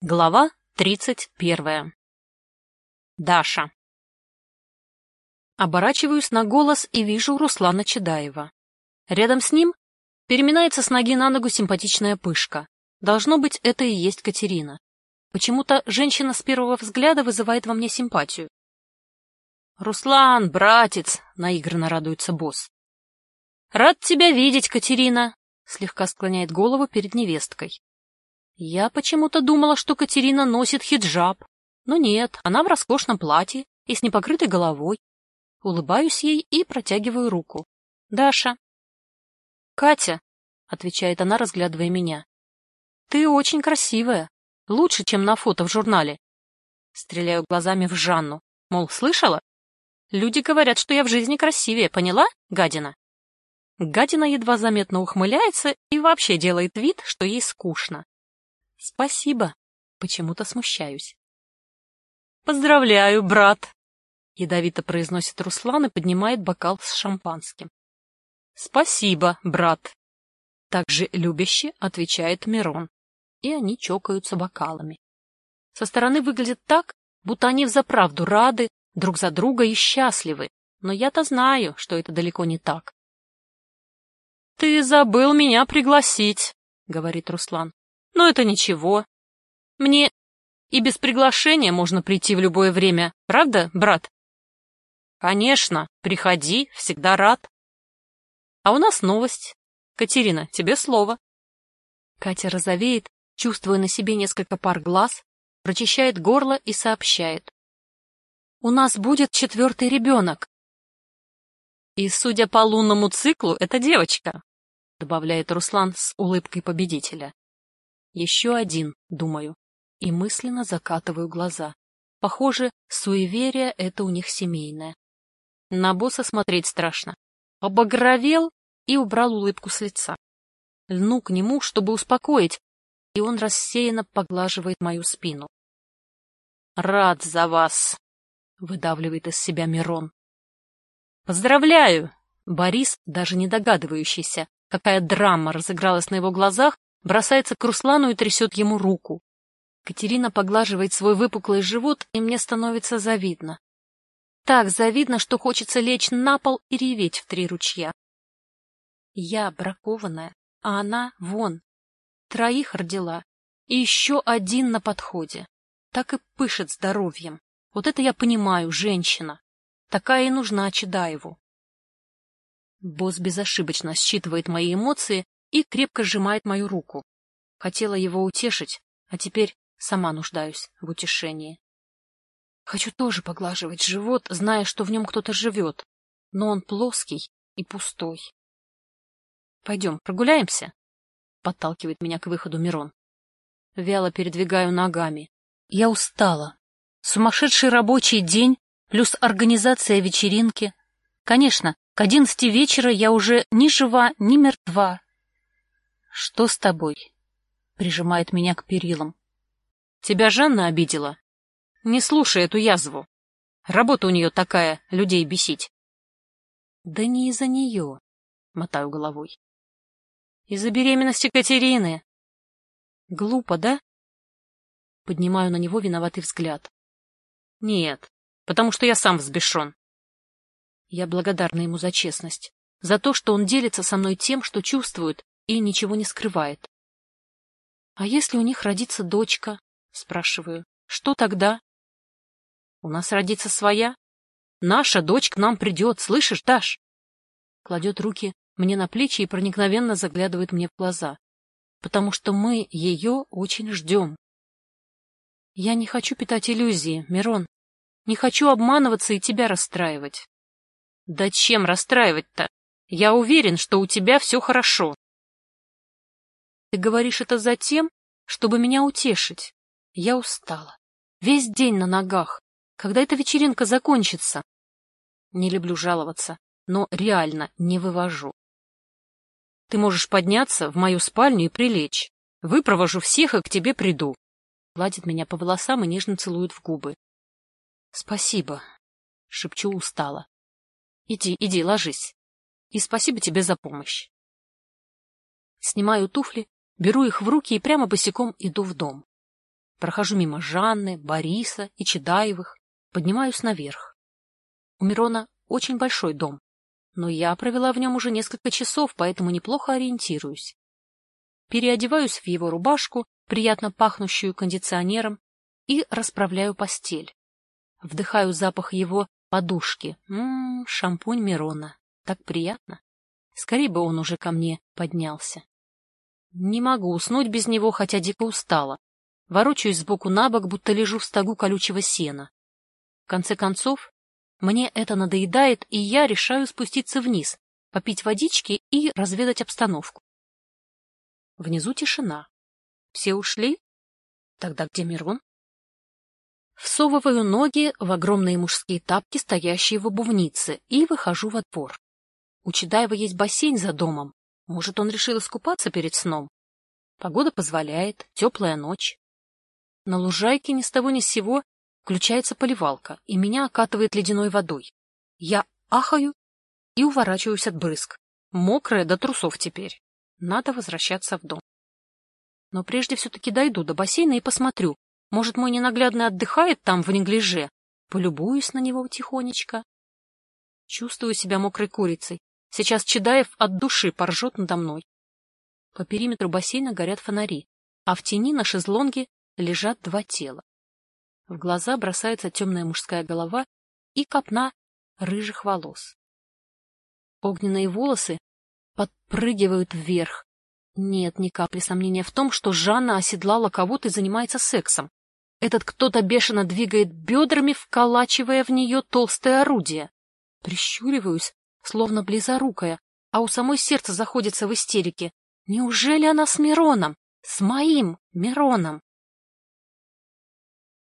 Глава тридцать первая. Даша. Оборачиваюсь на голос и вижу Руслана Чедаева. Рядом с ним переминается с ноги на ногу симпатичная пышка. Должно быть, это и есть Катерина. Почему-то женщина с первого взгляда вызывает во мне симпатию. «Руслан, братец!» — наигранно радуется босс. «Рад тебя видеть, Катерина!» — слегка склоняет голову перед невесткой. Я почему-то думала, что Катерина носит хиджаб. Но нет, она в роскошном платье и с непокрытой головой. Улыбаюсь ей и протягиваю руку. «Даша». «Катя», — отвечает она, разглядывая меня. «Ты очень красивая. Лучше, чем на фото в журнале». Стреляю глазами в Жанну. Мол, слышала? Люди говорят, что я в жизни красивее, поняла, гадина? Гадина едва заметно ухмыляется и вообще делает вид, что ей скучно. Спасибо. Почему-то смущаюсь. Поздравляю, брат. Ядовито произносит Руслан и поднимает бокал с шампанским. Спасибо, брат. Также любяще отвечает Мирон. И они чокаются бокалами. Со стороны выглядит так, будто они взаправду рады друг за друга и счастливы. Но я-то знаю, что это далеко не так. — Ты забыл меня пригласить, — говорит Руслан. Но это ничего. Мне и без приглашения можно прийти в любое время, правда, брат? Конечно, приходи, всегда рад. А у нас новость. Катерина, тебе слово. Катя розовеет, чувствуя на себе несколько пар глаз, прочищает горло и сообщает. У нас будет четвертый ребенок. И, судя по лунному циклу, это девочка, добавляет Руслан с улыбкой победителя. Еще один, думаю, и мысленно закатываю глаза. Похоже, суеверие — это у них семейное. На босса смотреть страшно. Обогровел и убрал улыбку с лица. Льну к нему, чтобы успокоить, и он рассеянно поглаживает мою спину. «Рад за вас!» — выдавливает из себя Мирон. «Поздравляю!» Борис, даже не догадывающийся, какая драма разыгралась на его глазах, бросается к Руслану и трясет ему руку. Катерина поглаживает свой выпуклый живот, и мне становится завидно. Так завидно, что хочется лечь на пол и реветь в три ручья. Я бракованная, а она вон. Троих родила, и еще один на подходе. Так и пышет здоровьем. Вот это я понимаю, женщина. Такая и нужна Чедаеву. Босс безошибочно считывает мои эмоции и крепко сжимает мою руку. Хотела его утешить, а теперь сама нуждаюсь в утешении. Хочу тоже поглаживать живот, зная, что в нем кто-то живет, но он плоский и пустой. — Пойдем, прогуляемся? — подталкивает меня к выходу Мирон. Вяло передвигаю ногами. Я устала. Сумасшедший рабочий день плюс организация вечеринки. Конечно, к одиннадцати вечера я уже ни жива, ни мертва, «Что с тобой?» — прижимает меня к перилам. «Тебя Жанна обидела? Не слушай эту язву. Работа у нее такая, людей бесить». «Да не из-за нее», — мотаю головой. «Из-за беременности Катерины». «Глупо, да?» Поднимаю на него виноватый взгляд. «Нет, потому что я сам взбешен». Я благодарна ему за честность, за то, что он делится со мной тем, что чувствует, и ничего не скрывает. — А если у них родится дочка? — спрашиваю. — Что тогда? — У нас родится своя. Наша дочь к нам придет, слышишь, Даш? Кладет руки мне на плечи и проникновенно заглядывает мне в глаза. Потому что мы ее очень ждем. Я не хочу питать иллюзии, Мирон. Не хочу обманываться и тебя расстраивать. Да чем расстраивать-то? Я уверен, что у тебя все хорошо. Ты говоришь это за тем, чтобы меня утешить. Я устала. Весь день на ногах. Когда эта вечеринка закончится? Не люблю жаловаться, но реально не вывожу. Ты можешь подняться в мою спальню и прилечь. Выпровожу всех и к тебе приду. Гладит меня по волосам и нежно целует в губы. Спасибо. Шепчу устало. Иди, иди, ложись. И спасибо тебе за помощь. Снимаю туфли Беру их в руки и прямо босиком иду в дом. Прохожу мимо Жанны, Бориса и Чедаевых, поднимаюсь наверх. У Мирона очень большой дом, но я провела в нем уже несколько часов, поэтому неплохо ориентируюсь. Переодеваюсь в его рубашку, приятно пахнущую кондиционером, и расправляю постель. Вдыхаю запах его подушки. Ммм, шампунь Мирона. Так приятно. Скорее бы он уже ко мне поднялся. Не могу уснуть без него, хотя дико устала. Ворочаюсь сбоку на бок, будто лежу в стогу колючего сена. В конце концов, мне это надоедает, и я решаю спуститься вниз, попить водички и разведать обстановку. Внизу тишина. Все ушли? Тогда где Мирон? Всовываю ноги в огромные мужские тапки, стоящие в обувнице, и выхожу во двор. У Чедаева есть бассейн за домом. Может, он решил искупаться перед сном? Погода позволяет, теплая ночь. На лужайке ни с того ни с сего включается поливалка, и меня окатывает ледяной водой. Я ахаю и уворачиваюсь от брызг. Мокрая до трусов теперь. Надо возвращаться в дом. Но прежде все-таки дойду до бассейна и посмотрю, может, мой ненаглядный отдыхает там в неглиже? Полюбуюсь на него тихонечко. Чувствую себя мокрой курицей. Сейчас Чедаев от души поржет надо мной. По периметру бассейна горят фонари, а в тени на шезлонге лежат два тела. В глаза бросается темная мужская голова и копна рыжих волос. Огненные волосы подпрыгивают вверх. Нет ни капли сомнения в том, что Жанна оседлала кого-то и занимается сексом. Этот кто-то бешено двигает бедрами, вколачивая в нее толстое орудие. Прищуриваюсь, словно близорукая, а у самой сердце заходится в истерике. Неужели она с Мироном? С моим Мироном?